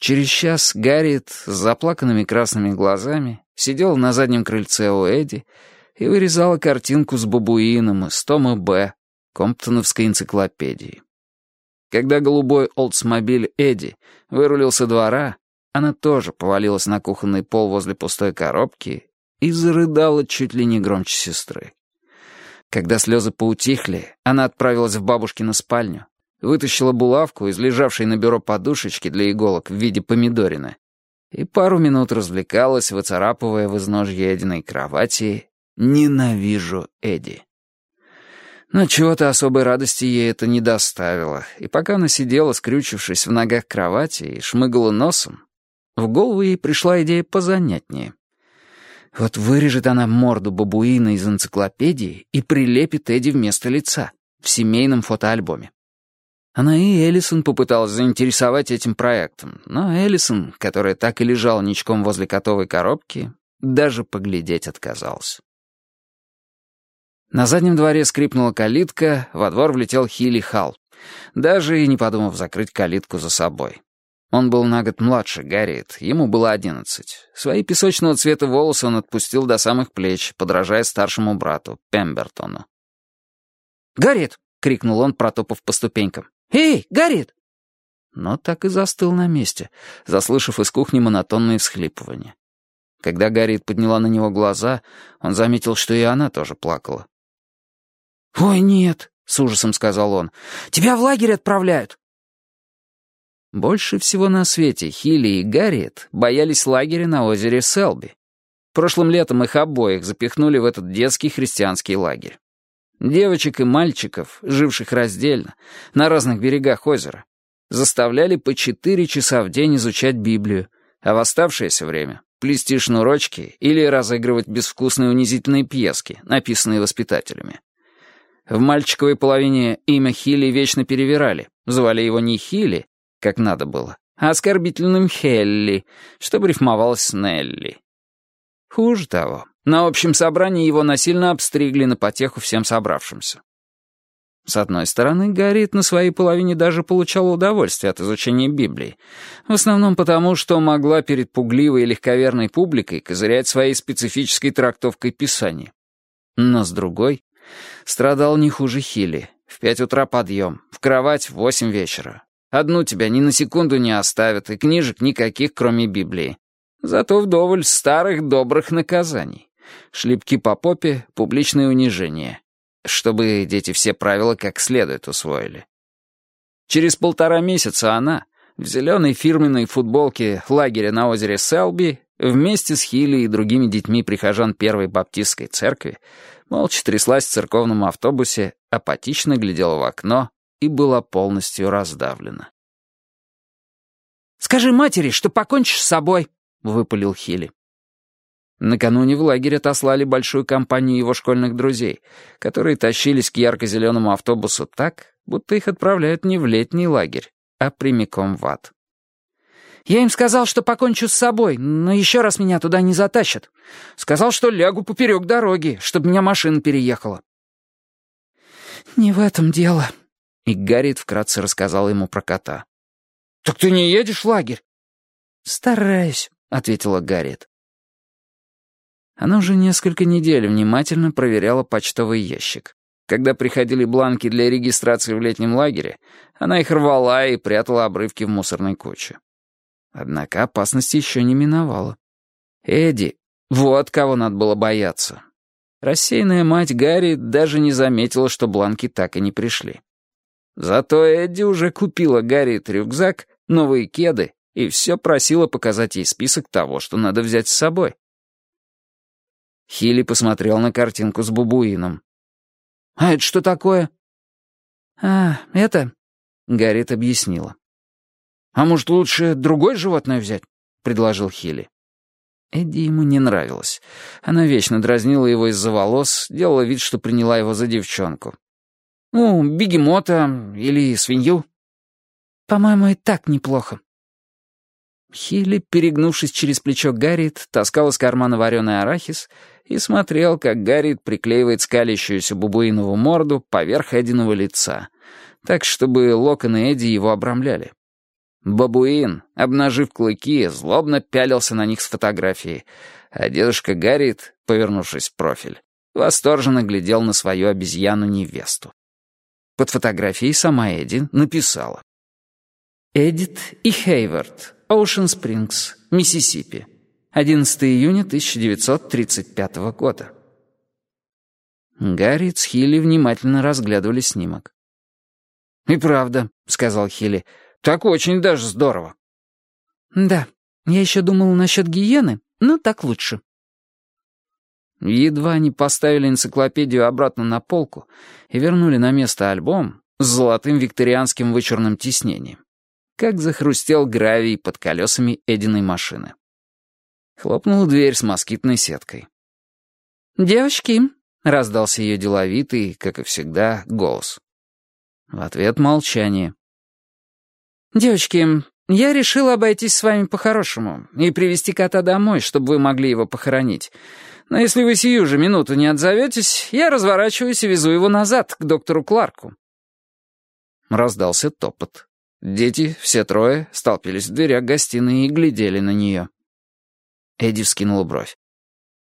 Через час Гарриет с заплаканными красными глазами сидела на заднем крыльце у Эдди и вырезала картинку с бабуином из Тома Б. Комптоновской энциклопедии. Когда голубой олдсмобиль Эдди вырулил со двора, она тоже повалилась на кухонный пол возле пустой коробки и зарыдала чуть ли не громче сестры. Когда слезы поутихли, она отправилась в бабушкину спальню, вытащила булавку из лежавшей на бюро подушечки для иголок в виде помидорина и пару минут развлекалась, выцарапывая в изножье Эдиной кровати «Ненавижу Эдди». Но чего-то особой радости ей это не доставило, и пока она сидела, скрючившись в ногах кровати и шмыгала носом, в голову ей пришла идея позанятнее. Вот вырежет она морду бабуина из энциклопедии и прилепит Эдди вместо лица в семейном фотоальбоме. Она и Эллисон попыталась заинтересовать этим проектом, но Эллисон, которая так и лежала ничком возле котовой коробки, даже поглядеть отказалась. На заднем дворе скрипнула калитка, во двор влетел Хилли Халл, даже и не подумав закрыть калитку за собой. Он был на год младше Гарриет, ему было одиннадцать. Свои песочного цвета волосы он отпустил до самых плеч, подражая старшему брату, Пембертону. «Гарриет!» — крикнул он, протопав по ступенькам. «Эй, Гарриет!» Но так и застыл на месте, заслышав из кухни монотонные всхлипывания. Когда Гарриет подняла на него глаза, он заметил, что и она тоже плакала. «Ой, нет», — с ужасом сказал он, — «тебя в лагерь отправляют». Больше всего на свете Хилли и Гарриет боялись лагеря на озере Селби. Прошлым летом их обоих запихнули в этот детский христианский лагерь. Девочек и мальчиков, живших раздельно, на разных берегах озера, заставляли по четыре часа в день изучать Библию, а в оставшееся время плести шнурочки или разыгрывать безвкусные унизительные пьески, написанные воспитателями. В мальчиковой половине имя Хилли вечно перевирали, звали его не Хилли, как надо было, а оскорбительным Хелли, чтобы рифмовалось с Нелли. Хуже того, на общем собрании его насильно обстригли на потеху всем собравшимся. С одной стороны, Гарриет на своей половине даже получала удовольствие от изучения Библии, в основном потому, что могла перед пугливой и легковерной публикой козырять своей специфической трактовкой Писания. Но с другой, страдал не хуже Хили. В пять утра подъем, в кровать в восемь вечера. Одну тебя ни на секунду не оставят, и книжек никаких, кроме Библии. Зато вдоволь старых добрых наказаний шлепки по попе, публичное унижение. Чтобы дети все правила как следует усвоили. Через полтора месяца она, в зеленой фирменной футболке лагеря на озере Селби, вместе с Хилли и другими детьми прихожан Первой Баптистской церкви, молча тряслась в церковном автобусе, апатично глядела в окно и была полностью раздавлена. «Скажи матери, что покончишь с собой», — выпалил Хилли. Накануне в лагерь отослали большую компанию его школьных друзей, которые тащились к ярко-зеленому автобусу так, будто их отправляют не в летний лагерь, а прямиком в ад. «Я им сказал, что покончу с собой, но еще раз меня туда не затащат. Сказал, что лягу поперек дороги, чтобы меня машина переехала». «Не в этом дело», — и Гарриет вкратце рассказал ему про кота. «Так ты не едешь в лагерь?» «Стараюсь», — ответила Гарриет. Она уже несколько недель внимательно проверяла почтовый ящик. Когда приходили бланки для регистрации в летнем лагере, она их рвала и прятала обрывки в мусорной куче. Однако опасности еще не миновала. Эдди, вот кого надо было бояться. Рассеянная мать Гарри даже не заметила, что бланки так и не пришли. Зато Эдди уже купила Гарри рюкзак, новые кеды и все просила показать ей список того, что надо взять с собой. Хилли посмотрел на картинку с бабуином. «А это что такое?» «А, это...» — Гарит объяснила. «А может, лучше другое животное взять?» — предложил Хилли. Эдди ему не нравилось. Она вечно дразнила его из-за волос, делала вид, что приняла его за девчонку. «Ну, бегемота или свинью?» «По-моему, и так неплохо», Хилли, перегнувшись через плечо Гарриет, таскал из кармана вареный арахис и смотрел, как Гарриет приклеивает скалящуюся бубуинову морду поверх Эдиного лица, так, чтобы локоны Эдди его обрамляли. Бабуин, обнажив клыки, злобно пялился на них с фотографией, а дедушка Гарриет, повернувшись в профиль, восторженно глядел на свою обезьяну-невесту. Под фотографией сама Эдди написала. «Эдит и Хейвард, Оушен Спрингс, Миссисипи, 11 июня 1935 года». Гарри с Хилли внимательно разглядывали снимок. «И правда», — сказал Хилли, — «так очень даже здорово». «Да, я еще думал насчет гиены, но так лучше». Едва они поставили энциклопедию обратно на полку и вернули на место альбом с золотым викторианским вычурным тиснением. Как захрустел гравий под колесами Эдиной машины. Хлопнула дверь с москитной сеткой. «Девочки», — раздался ее деловитый, как и всегда, голос. В ответ молчание. «Девочки, я решила обойтись с вами по-хорошему и привести кота домой, чтобы вы могли его похоронить. Но если вы сию же минуту не отзоветесь, я разворачиваюсь и везу его назад, к доктору Кларку». Раздался топот. Дети, все трое, столпились в дверях гостиной и глядели на нее. Эдди вскинула бровь.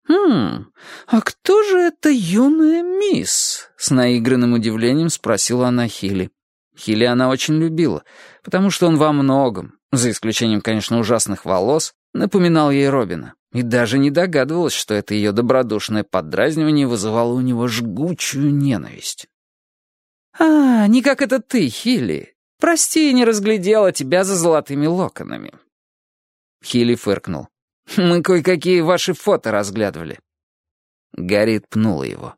«Хм, а кто же эта юная мисс?» С наигранным удивлением спросила она Хилли. Хилли она очень любила, потому что он во многом, за исключением, конечно, ужасных волос, напоминал ей Робина, и даже не догадывалась, что это ее добродушное поддразнивание вызывало у него жгучую ненависть. «А, не как это ты, Хилли. Прости, не разглядела тебя за золотыми локонами». Хилли фыркнул. Мы кое-какие ваши фото разглядывали». Гарри пнула его.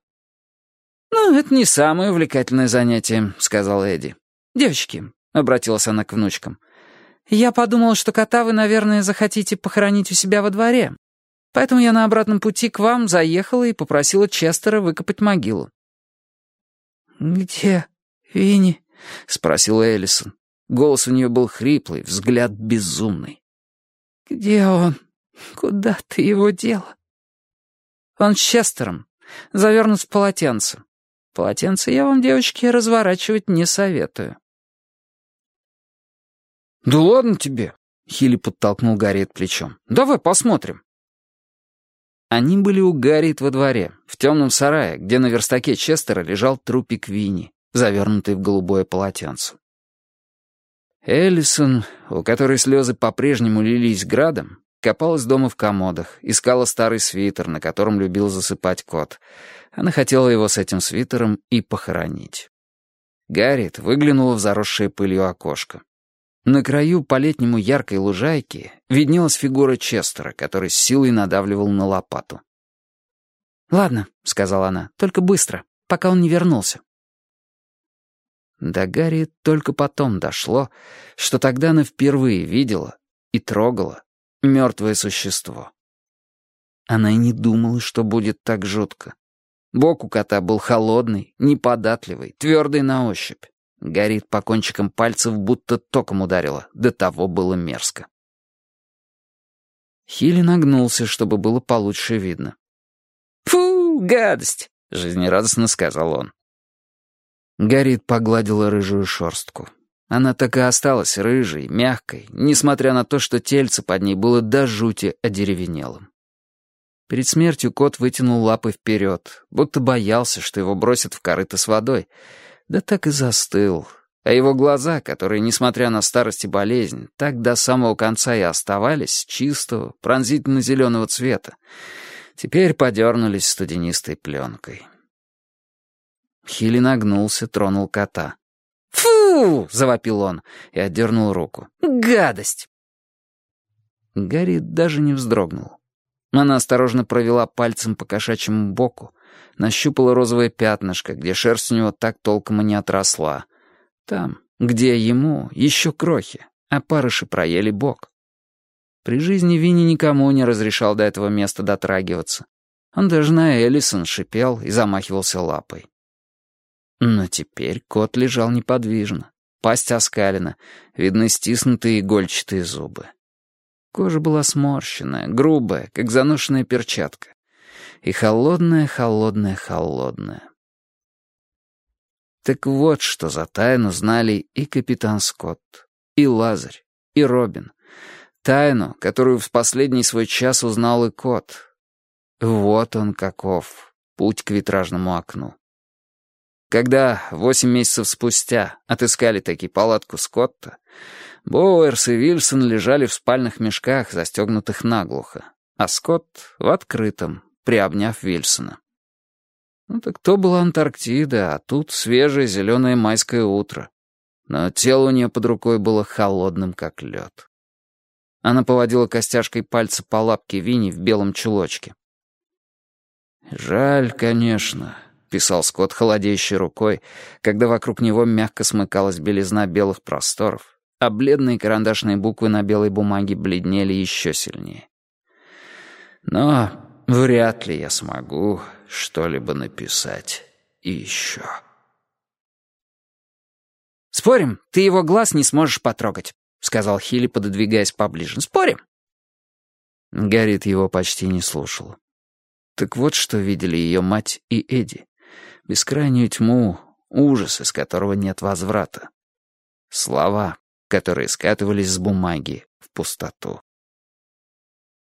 «Ну, это не самое увлекательное занятие», — сказал Эдди. «Девочки», — обратилась она к внучкам, — «я подумала, что кота вы, наверное, захотите похоронить у себя во дворе. Поэтому я на обратном пути к вам заехала и попросила Честера выкопать могилу». «Где Винни?» — спросила Эллисон. Голос у нее был хриплый, взгляд безумный. «Где он?» «Куда ты его дела?» «Он с Честером, завернут в полотенце. Полотенце я вам, девочки, разворачивать не советую». «Да ладно тебе!» — Хилли подтолкнул Гарриет плечом. «Давай посмотрим». Они были у Гарриет во дворе, в темном сарае, где на верстаке Честера лежал трупик Винни, завернутый в голубое полотенце. Эллисон, у которой слезы по-прежнему лились градом, Копалась дома в комодах, искала старый свитер, на котором любил засыпать кот. Она хотела его с этим свитером и похоронить. Гарриет выглянула в заросшее пылью окошко. На краю по-летнему яркой лужайки виднелась фигура Честера, который с силой надавливал на лопату. «Ладно», — сказала она, — «только быстро, пока он не вернулся». До Гарри только потом дошло, что тогда она впервые видела и трогала мертвое существо. Она и не думала, что будет так жутко. Бок у кота был холодный, неподатливый, твердый на ощупь. Горит по кончикам пальцев, будто током ударило. До того было мерзко. Хилли нагнулся, чтобы было получше видно. «Фу, гадость!» — жизнерадостно сказал он. Горит погладила рыжую шерстку. Она так и осталась рыжей, мягкой, несмотря на то, что тельце под ней было до жути одеревенелым. Перед смертью кот вытянул лапы вперед, будто боялся, что его бросят в корыто с водой. Да так и застыл. А его глаза, которые, несмотря на старость и болезнь, так до самого конца и оставались чистого, пронзительно-зеленого цвета, теперь подернулись студенистой пленкой. Хилли нагнулся, тронул кота. «Фу!» — завопил он и отдернул руку. «Гадость!» Гарри даже не вздрогнул. Она осторожно провела пальцем по кошачьему боку, нащупала розовое пятнышко, где шерсть у него так толком и не отросла. Там, где ему еще крохи, а парыши проели бок. При жизни Винни никому не разрешал до этого места дотрагиваться. Он даже на Эллисон шипел и замахивался лапой. Но теперь кот лежал неподвижно, пасть оскалена, видны стиснутые игольчатые зубы. Кожа была сморщенная, грубая, как заношенная перчатка. И холодная, холодная, холодная. Так вот, что за тайну знали и капитан Скотт, и Лазарь, и Робин. Тайну, которую в последний свой час узнал и кот. Вот он каков, путь к витражному окну. Когда восемь месяцев спустя отыскали таки палатку Скотта, Боуэрс и Вильсон лежали в спальных мешках, застегнутых наглухо, а Скотт в открытом, приобняв Вильсона. Ну так то была Антарктида, а тут свежее зеленое майское утро. Но тело у нее под рукой было холодным, как лед. Она поводила костяшкой пальца по лапке Винни в белом чулочке. «Жаль, конечно», — писал Скотт холодеющей рукой, когда вокруг него мягко смыкалась белизна белых просторов, а бледные карандашные буквы на белой бумаге бледнели еще сильнее. «Но вряд ли я смогу что-либо написать еще». «Спорим, ты его глаз не сможешь потрогать», — сказал Хилли, пододвигаясь поближе. «Спорим?» Гаррит его почти не слушал. Так вот, что видели ее мать и Эдди. Бескрайнюю тьму, ужас, из которого нет возврата. Слова, которые скатывались с бумаги в пустоту.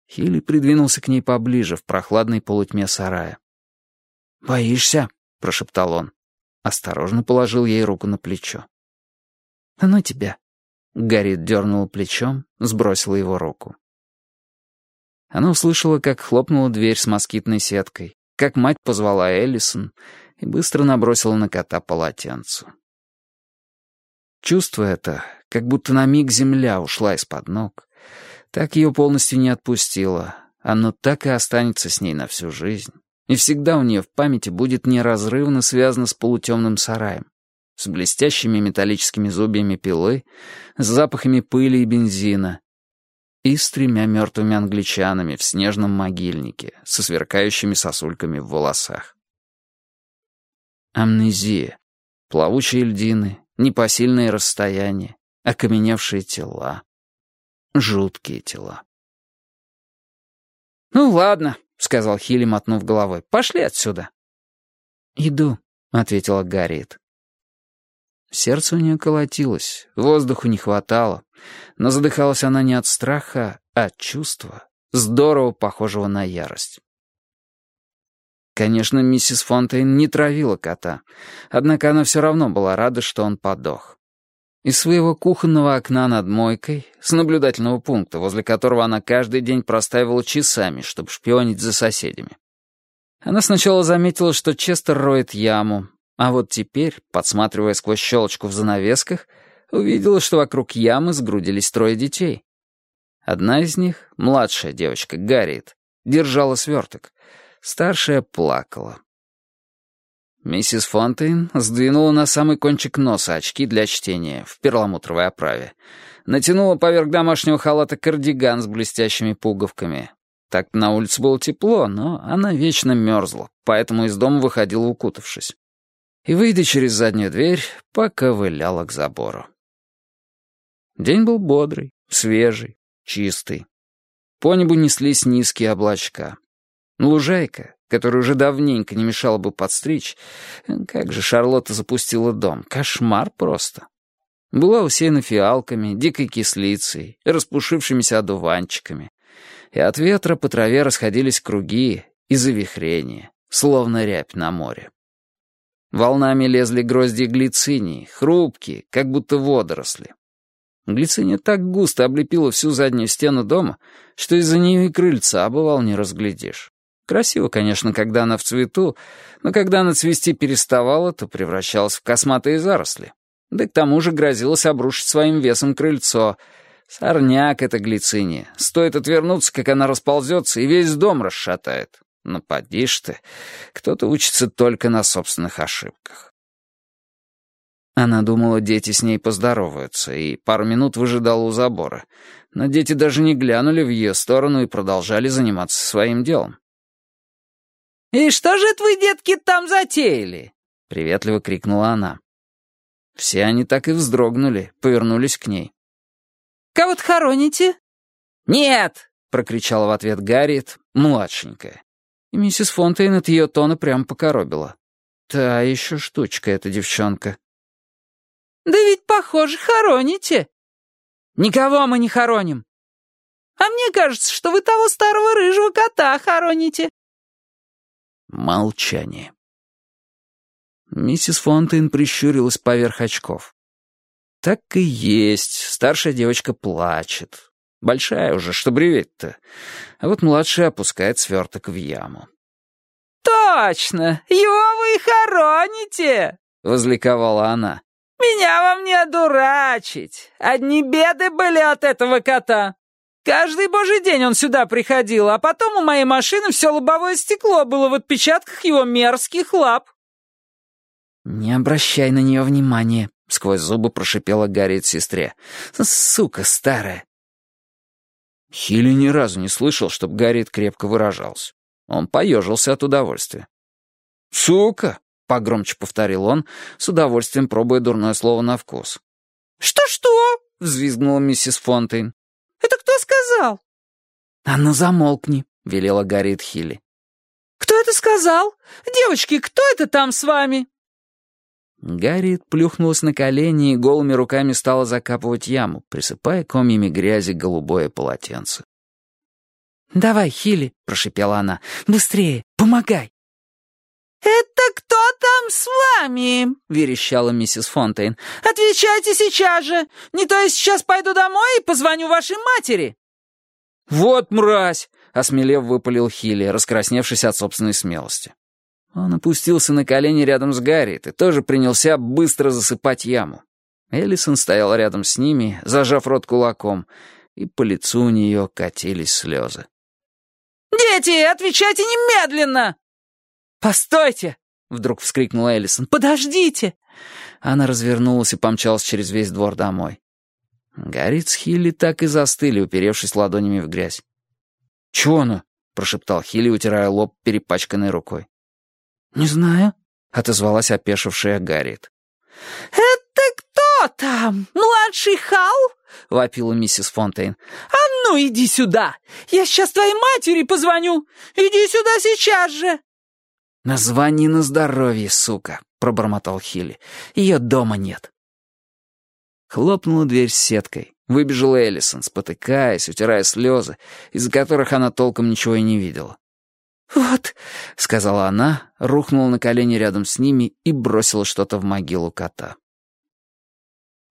Хилли придвинулся к ней поближе, в прохладной полутьме сарая. «Боишься?» — прошептал он. Осторожно положил ей руку на плечо. «А ну тебя!» Гарри дернул плечом, сбросила его руку. Она услышала, как хлопнула дверь с москитной сеткой, как мать позвала Эллисон и быстро набросила на кота полотенце. Чувство это, как будто на миг земля ушла из-под ног, так ее полностью не отпустило, оно так и останется с ней на всю жизнь, и всегда у нее в памяти будет неразрывно связано с полутемным сараем, с блестящими металлическими зубьями пилы, с запахами пыли и бензина, и с тремя мертвыми англичанами в снежном могильнике со сверкающими сосульками в волосах. Амнезия, плавучие льдины, непосильные расстояния, окаменевшие тела, жуткие тела. «Ну ладно», — сказал Хилли, мотнув головой, — «пошли отсюда». «Иду», — ответила Гарриет. Сердце у нее колотилось, воздуху не хватало, но задыхалась она не от страха, а от чувства, здорово похожего на ярость. Конечно, миссис Фонтейн не травила кота, однако она все равно была рада, что он подох. Из своего кухонного окна над мойкой, с наблюдательного пункта, возле которого она каждый день простаивала часами, чтобы шпионить за соседями. Она сначала заметила, что Честер роет яму, а вот теперь, подсматривая сквозь щелочку в занавесках, увидела, что вокруг ямы сгрудились трое детей. Одна из них, младшая девочка, Гарриет, держала сверток. Старшая плакала. Миссис Фонтейн сдвинула на самый кончик носа очки для чтения в перламутровой оправе. Натянула поверх домашнего халата кардиган с блестящими пуговками. Так на улице было тепло, но она вечно мерзла, поэтому из дома выходила укутавшись и, выйдя через заднюю дверь, поковыляла к забору. День был бодрый, свежий, чистый. По небу неслись низкие облачка. Лужайка, которую уже давненько не мешало бы подстричь, как же Шарлотта запустила дом, кошмар просто. Была усеяна фиалками, дикой кислицей, распушившимися одуванчиками. И от ветра по траве расходились круги и завихрения, словно рябь на море. Волнами лезли грозди глицинии, хрупкие, как будто водоросли. Глициния так густо облепила всю заднюю стену дома, что из-за нее и крыльца, бывал, не разглядишь. Красиво, конечно, когда она в цвету, но когда она цвести переставала, то превращалась в косматые заросли. Да к тому же грозилась обрушить своим весом крыльцо. Сорняк это глициния. Стоит отвернуться, как она расползется, и весь дом расшатает. Ну, поди ж ты, кто-то учится только на собственных ошибках. Она думала, дети с ней поздороваются, и пару минут выжидала у забора. Но дети даже не глянули в ее сторону и продолжали заниматься своим делом. «И что же это вы, детки, там затеяли?» — приветливо крикнула она. Все они так и вздрогнули, повернулись к ней. «Кого-то хороните?» «Нет!» — прокричала в ответ Гарриет, младшенькая. И миссис Фонтейн от ее тона прям покоробила. Та еще штучка эта девчонка. «Да ведь, похоже, хороните». Никого мы не хороним. А мне кажется, что вы того старого рыжего кота хороните. Молчание. Миссис Фонтейн прищурилась поверх очков. Так и есть, старшая девочка плачет. Большая уже, что бреветь-то. А вот младшая опускает сверток в яму. «Точно! Его вы хороните!» — возликовала она. «Меня вам не одурачить! Одни беды были от этого кота!» Каждый божий день он сюда приходил, а потом у моей машины все лобовое стекло было в отпечатках его мерзких лап». «Не обращай на нее внимания», — сквозь зубы прошипела Гарриет сестре. «Сука старая». Хилли ни разу не слышал, чтобы Гарриет крепко выражался. Он поежился от удовольствия. «Сука!» — погромче повторил он, с удовольствием пробуя дурное слово на вкус. «Что-что?» — взвизгнула миссис Фонтейн. «Это кто сказал?» «А ну замолкни», — велела Гарриет Хилли. «Кто это сказал? Девочки, кто это там с вами?» Гарриет плюхнулась на колени и голыми руками стала закапывать яму, присыпая комьями грязи голубое полотенце. «Давай, Хилли», — прошипела она, — «быстрее, помогай». «Это кто там с вами?» — верещала миссис Фонтейн. «Отвечайте сейчас же! Не то я сейчас пойду домой и позвоню вашей матери!» «Вот мразь!» — осмелев выпалил Хилли, раскрасневшись от собственной смелости. Он опустился на колени рядом с Гарриет и тоже принялся быстро засыпать яму. Эллисон стоял рядом с ними, зажав рот кулаком, и по лицу у нее катились слезы. «Дети, отвечайте немедленно!» «Постойте!» — вдруг вскрикнула Эллисон. «Подождите!» Она развернулась и помчалась через весь двор домой. Гарри с Хилли так и застыли, уперевшись ладонями в грязь. «Чего она?» — прошептал Хилли, утирая лоб перепачканной рукой. «Не знаю», — отозвалась опешившая Гарриет. «Это кто там? Младший Хал?» — вопила миссис Фонтейн. «А ну, иди сюда! Я сейчас твоей матери позвоню! Иди сюда сейчас же!» «Название на здоровье, сука!» — пробормотал Хилли. «Ее дома нет». Хлопнула дверь сеткой. Выбежала Эллисон, спотыкаясь, утирая слезы, из-за которых она толком ничего и не видела. «Вот», — сказала она, рухнула на колени рядом с ними и бросила что-то в могилу кота.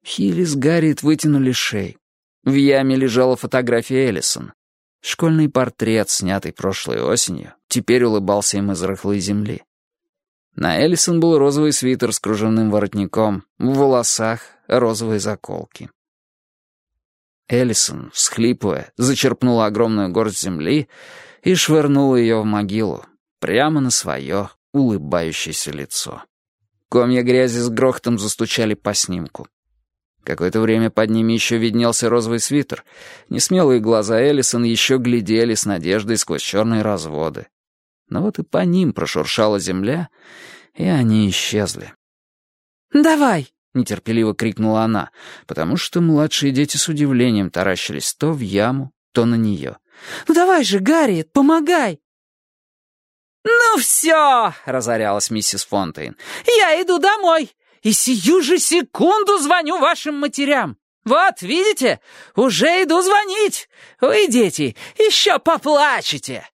Хилли с Гарриет вытянули шеи. В яме лежала фотография Эллисон. Школьный портрет, снятый прошлой осенью, теперь улыбался им из рыхлой земли. На Эллисон был розовый свитер с кружевным воротником, в волосах розовые заколки. Эллисон, всхлипывая, зачерпнула огромную горсть земли и швырнула ее в могилу, прямо на свое улыбающееся лицо. Комья грязи с грохотом застучали по снимку. Какое-то время под ними еще виднелся розовый свитер. Несмелые глаза Эллисон еще глядели с надеждой сквозь черные разводы. Но вот и по ним прошуршала земля, и они исчезли. «Давай!» — нетерпеливо крикнула она, потому что младшие дети с удивлением таращились то в яму, то на нее. «Ну давай же, Гарриет, помогай!» «Ну все!» — разорялась миссис Фонтейн. «Я иду домой и сию же секунду звоню вашим матерям. Вот, видите, уже иду звонить. Вы, дети, еще поплачете».